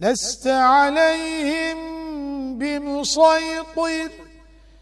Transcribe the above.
لست عليهم بمسيطر.